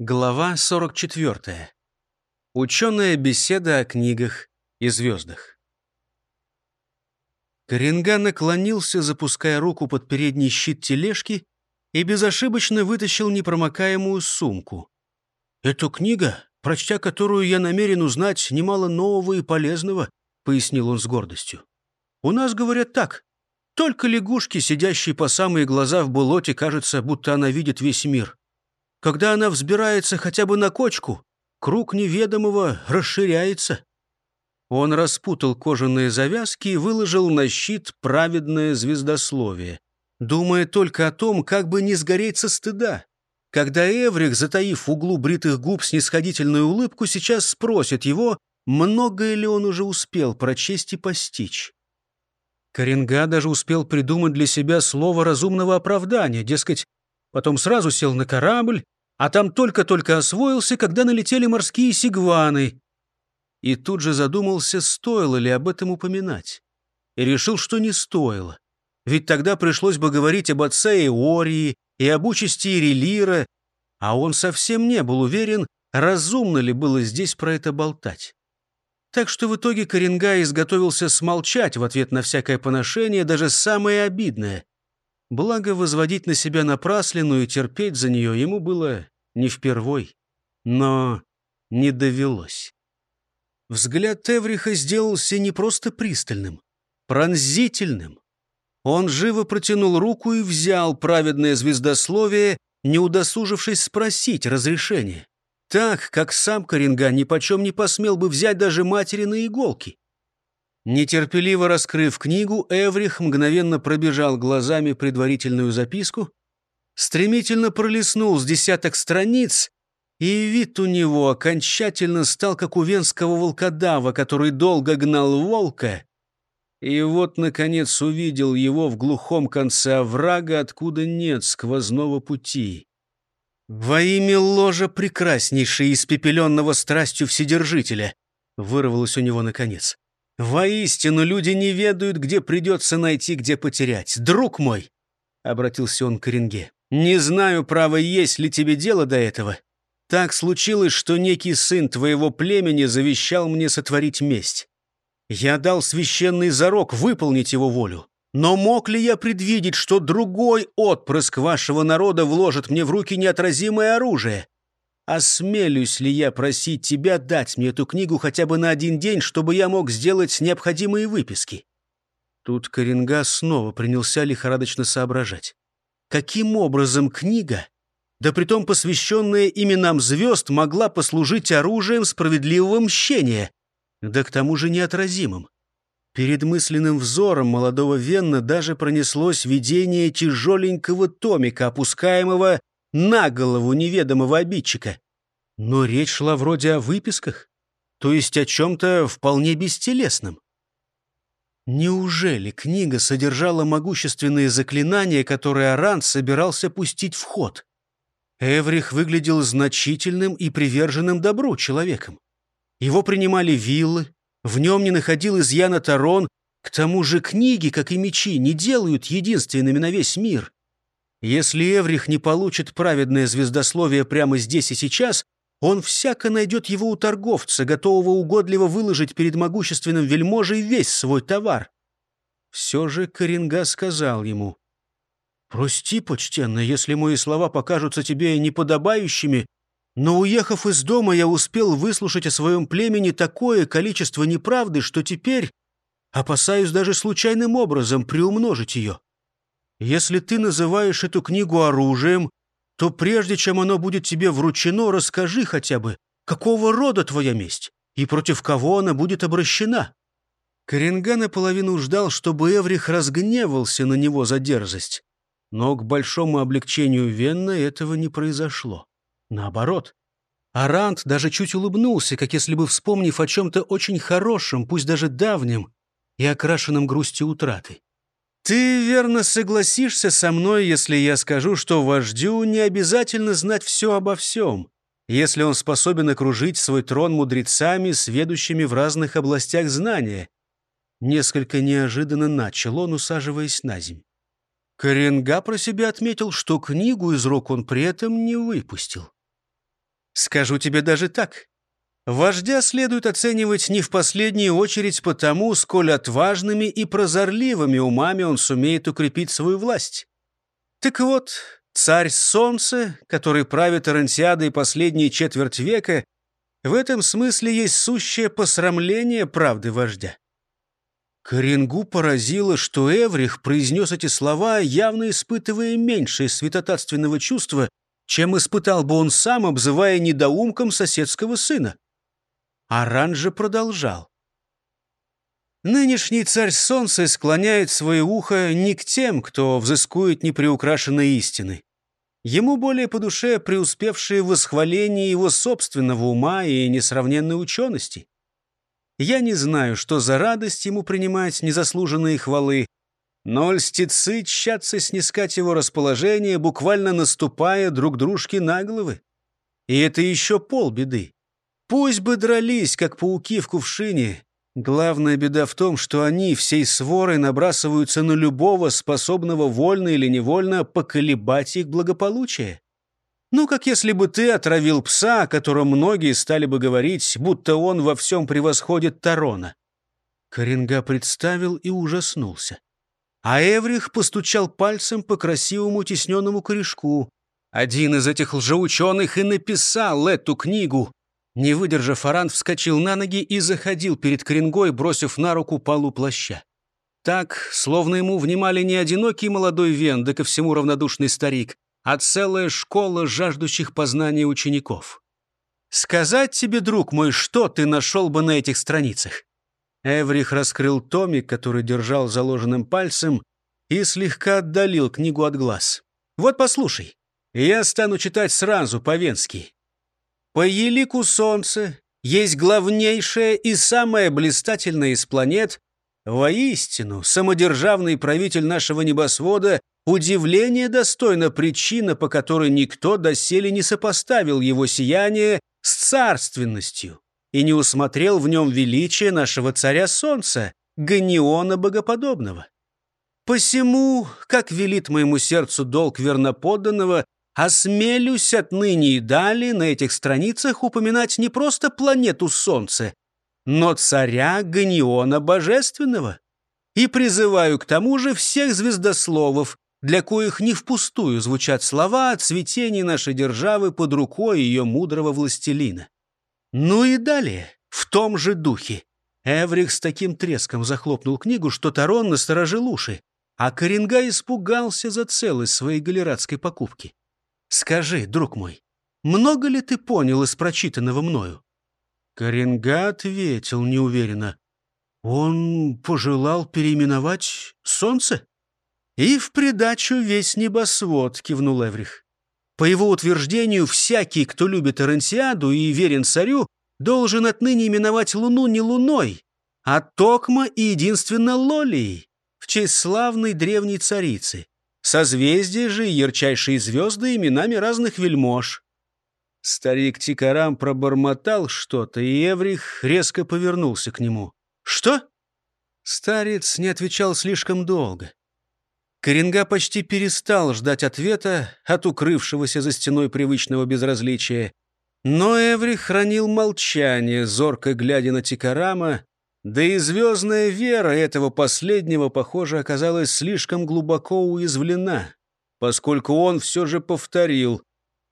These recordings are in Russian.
Глава 44. Ученая беседа о книгах и звездах. Коренга наклонился, запуская руку под передний щит тележки, и безошибочно вытащил непромокаемую сумку. «Эту книга, прочтя которую я намерен узнать немало нового и полезного», — пояснил он с гордостью. «У нас говорят так. Только лягушки, сидящие по самые глаза в болоте, кажется, будто она видит весь мир». Когда она взбирается хотя бы на кочку, круг неведомого расширяется. Он распутал кожаные завязки и выложил на щит праведное звездословие, думая только о том, как бы не сгореть со стыда. Когда Эврик, затаив в углу бритых губ снисходительную улыбку, сейчас спросит его, многое ли он уже успел прочесть и постичь. Коренга даже успел придумать для себя слово разумного оправдания, дескать, потом сразу сел на корабль, а там только-только освоился, когда налетели морские сигваны. И тут же задумался, стоило ли об этом упоминать. И решил, что не стоило. Ведь тогда пришлось бы говорить об отце Иории и об участи Ирелира, а он совсем не был уверен, разумно ли было здесь про это болтать. Так что в итоге Коренга изготовился смолчать в ответ на всякое поношение, даже самое обидное. Благо, возводить на себя напраслину и терпеть за нее ему было не впервой. Но не довелось. Взгляд Эвриха сделался не просто пристальным, пронзительным. Он живо протянул руку и взял праведное звездословие, не удосужившись спросить разрешения. Так, как сам Коренга нипочем не посмел бы взять даже матери на иголки. Нетерпеливо раскрыв книгу, Эврих мгновенно пробежал глазами предварительную записку, стремительно пролистнул с десяток страниц, и вид у него окончательно стал как у венского волкодава, который долго гнал волка, и вот, наконец, увидел его в глухом конце оврага, откуда нет сквозного пути. «Во имя ложа прекраснейшей, испепеленного страстью Вседержителя!» вырвалось у него наконец. «Воистину, люди не ведают, где придется найти, где потерять. Друг мой!» — обратился он к Ренге. «Не знаю, право, есть ли тебе дело до этого. Так случилось, что некий сын твоего племени завещал мне сотворить месть. Я дал священный зарок выполнить его волю. Но мог ли я предвидеть, что другой отпрыск вашего народа вложит мне в руки неотразимое оружие? Осмелюсь ли я просить тебя дать мне эту книгу хотя бы на один день, чтобы я мог сделать необходимые выписки?» Тут Коренга снова принялся лихорадочно соображать. Каким образом книга, да притом посвященная именам звезд, могла послужить оружием справедливого мщения, да к тому же неотразимым? Перед мысленным взором молодого Венна даже пронеслось видение тяжеленького томика, опускаемого на голову неведомого обидчика. Но речь шла вроде о выписках, то есть о чем-то вполне бестелесном. Неужели книга содержала могущественные заклинания, которые Аран собирался пустить в ход? Эврих выглядел значительным и приверженным добру человеком. Его принимали виллы, в нем не находил изъяна Тарон, к тому же книги, как и мечи, не делают единственными на весь мир. Если Эврих не получит праведное звездословие прямо здесь и сейчас, он всяко найдет его у торговца, готового угодливо выложить перед могущественным вельможей весь свой товар. Все же Коренга сказал ему, «Прости, почтенный, если мои слова покажутся тебе неподобающими, но, уехав из дома, я успел выслушать о своем племени такое количество неправды, что теперь опасаюсь даже случайным образом приумножить ее. Если ты называешь эту книгу оружием, то прежде чем оно будет тебе вручено, расскажи хотя бы, какого рода твоя месть и против кого она будет обращена». Коренга наполовину ждал, чтобы Эврих разгневался на него за дерзость. Но к большому облегчению Венна этого не произошло. Наоборот. Арант даже чуть улыбнулся, как если бы вспомнив о чем-то очень хорошем, пусть даже давнем, и окрашенном грустью утраты. «Ты верно согласишься со мной, если я скажу, что вождю не обязательно знать все обо всем, если он способен окружить свой трон мудрецами, сведущими в разных областях знания». Несколько неожиданно начал он, усаживаясь на земь. Коренга про себя отметил, что книгу из рук он при этом не выпустил. Скажу тебе даже так. Вождя следует оценивать не в последнюю очередь потому, сколь отважными и прозорливыми умами он сумеет укрепить свою власть. Так вот, царь Солнце, который правит Орансиадой последние четверть века, в этом смысле есть сущее посрамление правды вождя. Коренгу поразило, что Эврих произнес эти слова, явно испытывая меньшее святотатственного чувства, чем испытал бы он сам, обзывая недоумком соседского сына. Аран же продолжал. Нынешний царь солнца склоняет свое ухо не к тем, кто взыскует неприукрашенной истины. Ему более по душе преуспевшие восхваление его собственного ума и несравненной учености. Я не знаю, что за радость ему принимать незаслуженные хвалы, но льстецы тщатся снискать его расположение, буквально наступая друг дружке на головы. И это еще полбеды. Пусть бы дрались, как пауки в кувшине. Главная беда в том, что они всей сворой набрасываются на любого, способного вольно или невольно поколебать их благополучие. Ну, как если бы ты отравил пса, о котором многие стали бы говорить, будто он во всем превосходит Тарона. Коренга представил и ужаснулся. А Эврих постучал пальцем по красивому тисненному корешку. Один из этих лжеученых и написал эту книгу. Не выдержав, Аран вскочил на ноги и заходил перед Коренгой, бросив на руку полу плаща. Так, словно ему внимали не одинокий молодой вен, да ко всему равнодушный старик, а целая школа жаждущих познания учеников. «Сказать тебе, друг мой, что ты нашел бы на этих страницах?» Эврих раскрыл томик, который держал заложенным пальцем, и слегка отдалил книгу от глаз. «Вот послушай, я стану читать сразу по-венски. По елику солнца есть главнейшая и самая блистательная из планет, воистину, самодержавный правитель нашего небосвода, удивление достойна причина, по которой никто доселе не сопоставил его сияние с царственностью и не усмотрел в нем величие нашего царя солнца, Ганиона богоподобного. Посему, как велит моему сердцу долг верноподданного, осмелюсь отныне и далее на этих страницах упоминать не просто планету Солнце, но царя Ганиона Божественного. И призываю к тому же всех звездословов, для коих не впустую звучат слова о цветении нашей державы под рукой ее мудрого властелина. Ну и далее, в том же духе. Эврих с таким треском захлопнул книгу, что Тарон насторожил уши, а Коренга испугался за целость своей галератской покупки. «Скажи, друг мой, много ли ты понял из прочитанного мною?» Коренга ответил неуверенно. «Он пожелал переименовать солнце?» «И в придачу весь небосвод», — кивнул Эврих. По его утверждению, всякий, кто любит Оренсиаду и верен царю, должен отныне именовать Луну не Луной, а Токма и единственно Лолией, в честь славной древней царицы. Созвездия же ярчайшие звезды именами разных вельмож. Старик Тикарам пробормотал что-то, и Эврих резко повернулся к нему. «Что?» Старец не отвечал слишком долго. Коренга почти перестал ждать ответа от укрывшегося за стеной привычного безразличия. Но Эври хранил молчание, зорко глядя на Тикарама, да и звездная вера этого последнего, похоже, оказалась слишком глубоко уязвлена, поскольку он все же повторил,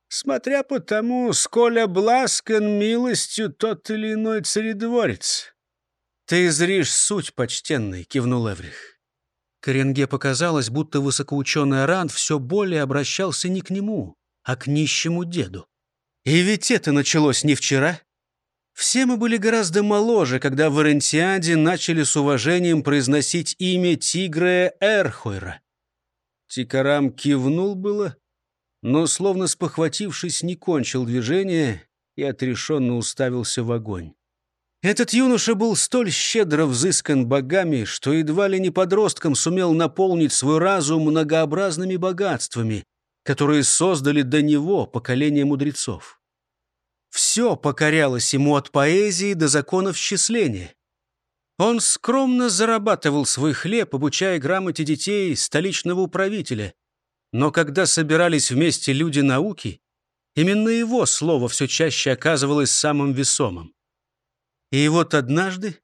смотря по тому, сколь обласкан милостью тот или иной царедворец. «Ты зришь суть, почтенный», — кивнул Эврих. Коренге показалось, будто высокоученый Аран все более обращался не к нему, а к нищему деду. И ведь это началось не вчера. Все мы были гораздо моложе, когда в Орентиаде начали с уважением произносить имя Тигра Эрхойра. Тикарам кивнул было, но, словно спохватившись, не кончил движение и отрешенно уставился в огонь. Этот юноша был столь щедро взыскан богами, что едва ли не подростком сумел наполнить свой разум многообразными богатствами, которые создали до него поколение мудрецов. Все покорялось ему от поэзии до законов счисления. Он скромно зарабатывал свой хлеб, обучая грамоте детей столичного управителя. Но когда собирались вместе люди науки, Именно его слово все чаще оказывалось самым весомым. И вот однажды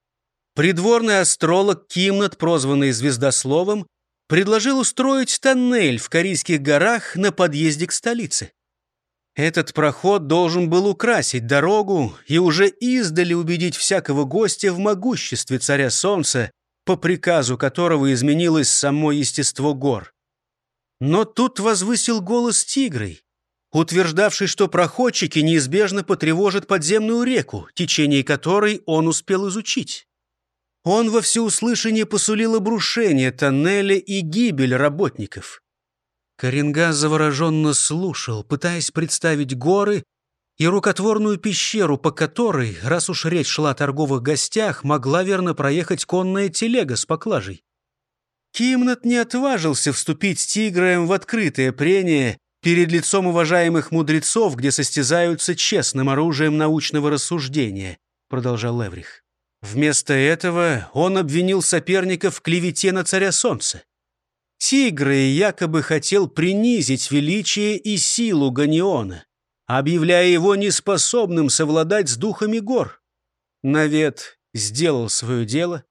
придворный астролог Кимнат, прозванный Звездословом, предложил устроить тоннель в Корейских горах на подъезде к столице. Этот проход должен был украсить дорогу и уже издали убедить всякого гостя в могуществе царя солнца, по приказу которого изменилось само естество гор. Но тут возвысил голос тигрой, утверждавший, что проходчики неизбежно потревожат подземную реку, течение которой он успел изучить. Он во всеуслышание посулил обрушение тоннеля и гибель работников. Коренгаз завороженно слушал, пытаясь представить горы и рукотворную пещеру, по которой, раз уж речь шла о торговых гостях, могла верно проехать конная телега с поклажей. Кимнат не отважился вступить с тиграем в открытое прение перед лицом уважаемых мудрецов, где состязаются честным оружием научного рассуждения, продолжал Леврих. Вместо этого он обвинил соперников в клевете на царя солнца. Тигр якобы хотел принизить величие и силу Ганиона, объявляя его неспособным совладать с духами гор. Навет сделал свое дело.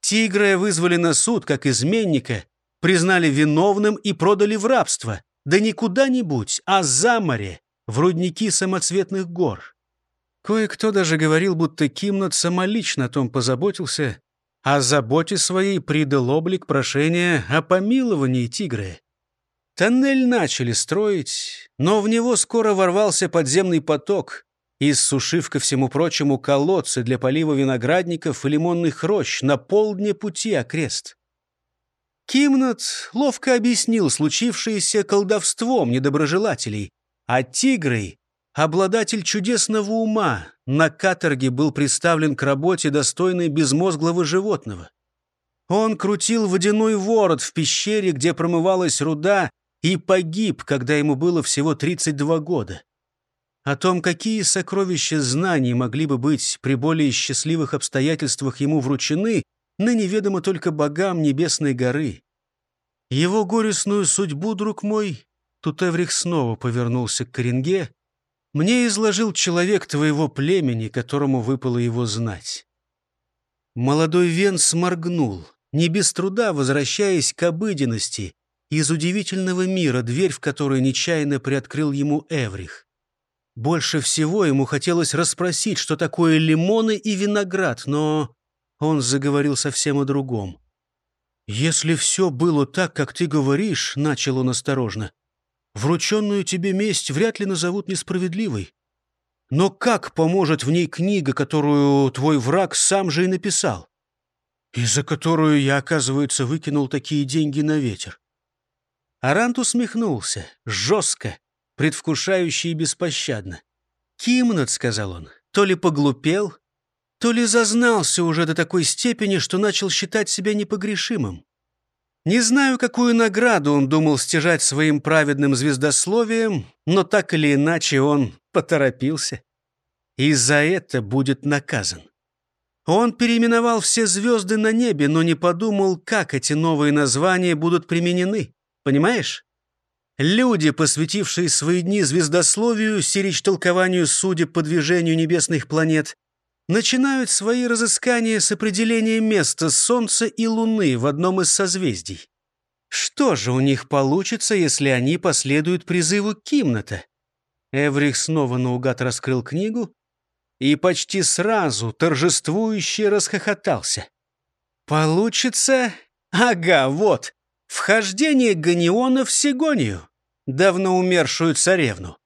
Тигра вызвали на суд как изменника, признали виновным и продали в рабство, да не куда-нибудь, а за море, в рудники самоцветных гор. Кое-кто даже говорил, будто Кимнат самолично о том позаботился, а заботе своей придал облик прошения о помиловании тигра. Тоннель начали строить, но в него скоро ворвался подземный поток, иссушив ко всему прочему колодцы для полива виноградников и лимонных рощ на полдне пути окрест. Кимнат ловко объяснил случившееся колдовством недоброжелателей, а тигрой Обладатель чудесного ума на каторге был представлен к работе, достойной безмозглого животного. Он крутил водяной ворот в пещере, где промывалась руда, и погиб, когда ему было всего 32 года. О том, какие сокровища знаний могли бы быть при более счастливых обстоятельствах ему вручены, ныне ведомо только богам Небесной горы. Его горестную судьбу, друг мой, тут Эврих снова повернулся к Коренге, мне изложил человек твоего племени, которому выпало его знать. Молодой Вен сморгнул, не без труда возвращаясь к обыденности, из удивительного мира, дверь в которой нечаянно приоткрыл ему Эврих. Больше всего ему хотелось расспросить, что такое лимоны и виноград, но он заговорил совсем о другом. «Если все было так, как ты говоришь», — начал он осторожно, Врученную тебе месть вряд ли назовут несправедливой. Но как поможет в ней книга, которую твой враг сам же и написал? И за которую я, оказывается, выкинул такие деньги на ветер. Арант усмехнулся, жестко, предвкушающе и беспощадно. «Кимнат», — сказал он, — «то ли поглупел, то ли зазнался уже до такой степени, что начал считать себя непогрешимым. Не знаю, какую награду он думал стяжать своим праведным звездословием, но так или иначе он поторопился. И за это будет наказан. Он переименовал все звезды на небе, но не подумал, как эти новые названия будут применены. Понимаешь? Люди, посвятившие свои дни звездословию, сирич толкованию судеб по движению небесных планет, начинают свои разыскания с определения места Солнца и Луны в одном из созвездий. Что же у них получится, если они последуют призыву Кимната? Эврих снова наугад раскрыл книгу и почти сразу торжествующе расхохотался. «Получится? Ага, вот, вхождение Ганиона в Сигонию, давно умершую царевну.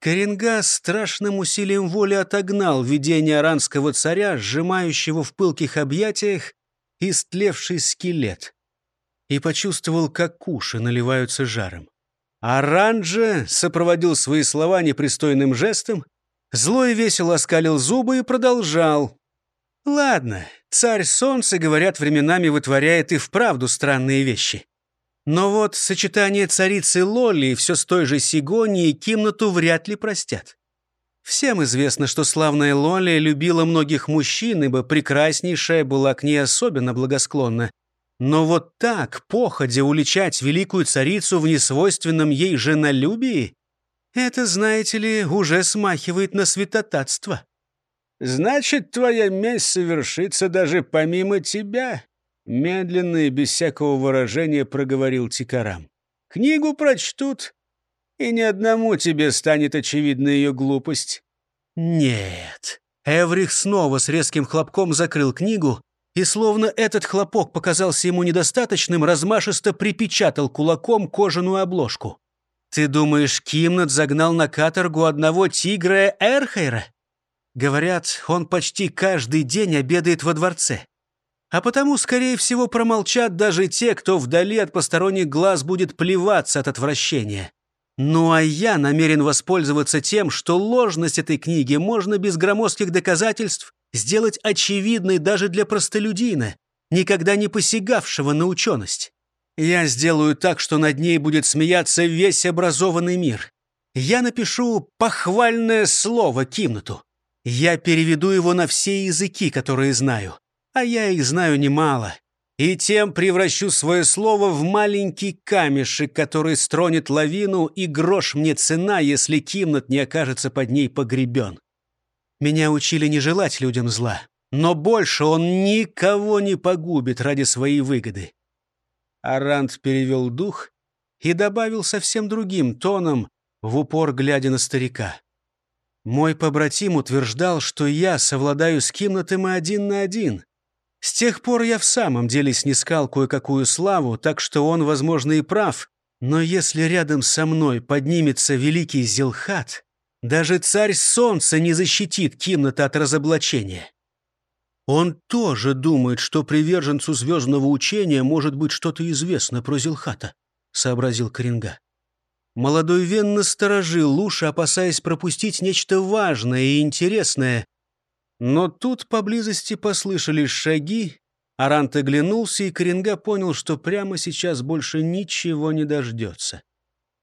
Коренга страшным усилием воли отогнал видение аранского царя, сжимающего в пылких объятиях истлевший скелет, и почувствовал, как уши наливаются жаром. Аранджа сопроводил свои слова непристойным жестом, злой весело оскалил зубы и продолжал. «Ладно, царь солнца, говорят, временами вытворяет и вправду странные вещи. Но вот сочетание царицы Лоли и все с той же Сигонией Кимнату вряд ли простят. Всем известно, что славная Лоли любила многих мужчин, ибо прекраснейшая была к ней особенно благосклонна. Но вот так, походя, уличать великую царицу в несвойственном ей женолюбии? Это, знаете ли, уже смахивает на святотатство. Значит, твоя месть совершится даже помимо тебя, медленно и без всякого выражения проговорил Тикарам. Книгу прочтут, и ни одному тебе станет очевидна ее глупость. Нет. Эврих снова с резким хлопком закрыл книгу, и словно этот хлопок показался ему недостаточным, размашисто припечатал кулаком кожаную обложку. «Ты думаешь, Кимнат загнал на каторгу одного тигра Эрхейра? Говорят, он почти каждый день обедает во дворце. А потому, скорее всего, промолчат даже те, кто вдали от посторонних глаз будет плеваться от отвращения. Ну а я намерен воспользоваться тем, что ложность этой книги можно без громоздких доказательств сделать очевидной даже для простолюдина, никогда не посягавшего на ученость. Я сделаю так, что над ней будет смеяться весь образованный мир. Я напишу похвальное слово Кимнату. Я переведу его на все языки, которые знаю. А я их знаю немало. И тем превращу свое слово в маленький камешек, который стронет лавину, и грош мне цена, если Кимнат не окажется под ней погребен. Меня учили не желать людям зла, но больше он никого не погубит ради своей выгоды. Арант перевел дух и добавил совсем другим тоном, в упор глядя на старика. Мой побратим утверждал, что я совладаю с Кимнатом и один на один. С тех пор я в самом деле снискал кое-какую славу, так что он, возможно, и прав. Но если рядом со мной поднимется великий Зелхат, даже царь солнца не защитит Кимната от разоблачения. Он тоже думает, что приверженцу звездного учения может быть что-то известно про Зелхата, сообразил Коренга. Молодой Вен насторожил уши, опасаясь пропустить нечто важное и интересное. Но тут поблизости послышались шаги, Арант оглянулся, и Коренга понял, что прямо сейчас больше ничего не дождется.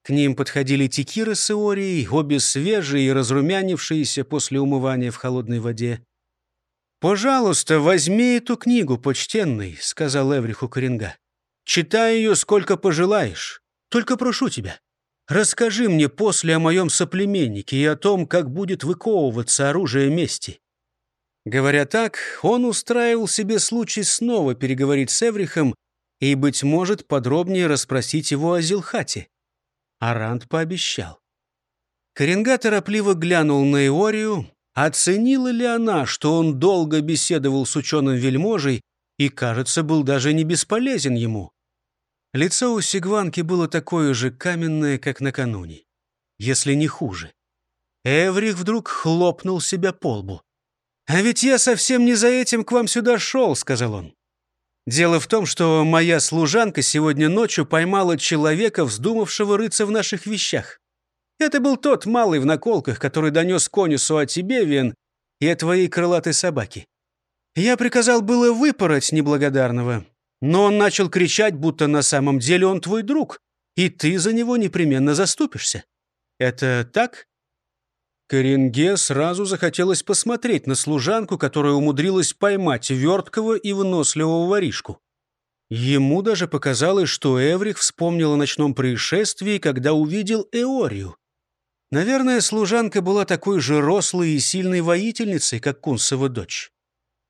К ним подходили Текира с Иорией, обе свежие и разрумянившиеся после умывания в холодной воде. «Пожалуйста, возьми эту книгу, почтенный», — сказал Эвриху Коренга. «Читай ее, сколько пожелаешь. Только прошу тебя, Расскажи мне после о моем соплеменнике и о том, как будет выковываться оружие мести». Говоря так, он устраивал себе случай снова переговорить с Эврихом и, быть может, подробнее расспросить его о Зилхате. Арант пообещал. Коренга торопливо глянул на Иорию, оценила ли она, что он долго беседовал с ученым вельможей и, кажется, был даже не бесполезен ему. Лицо у Сигванки было такое же каменное, как накануне, если не хуже. Эврих вдруг хлопнул себя по лбу. «А ведь я совсем не за этим к вам сюда шел», — сказал он. «Дело в том, что моя служанка сегодня ночью поймала человека, вздумавшего рыться в наших вещах. Это был тот малый в наколках, который донес конюсу о тебе, Вен, и о твоей крылатой собаке. Я приказал было выпороть неблагодарного, но он начал кричать, будто на самом деле он твой друг, и ты за него непременно заступишься. Это так?» Коренге сразу захотелось посмотреть на служанку, которая умудрилась поймать верткого и выносливого воришку. Ему даже показалось, что Эврих вспомнил о ночном происшествии, когда увидел Эорию. Наверное, служанка была такой же рослой и сильной воительницей, как Кунсова дочь.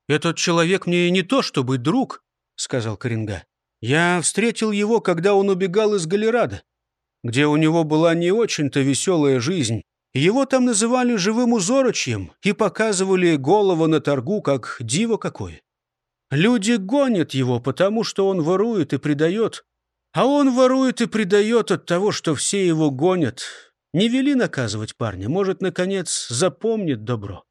«Этот человек мне не то чтобы друг», — сказал Коренга. «Я встретил его, когда он убегал из Галерада, где у него была не очень-то веселая жизнь. Его там называли живым узорочьем и показывали голову на торгу, как диво какое. Люди гонят его, потому что он ворует и предает. А он ворует и предает от того, что все его гонят. Не вели наказывать парня, может, наконец, запомнит добро.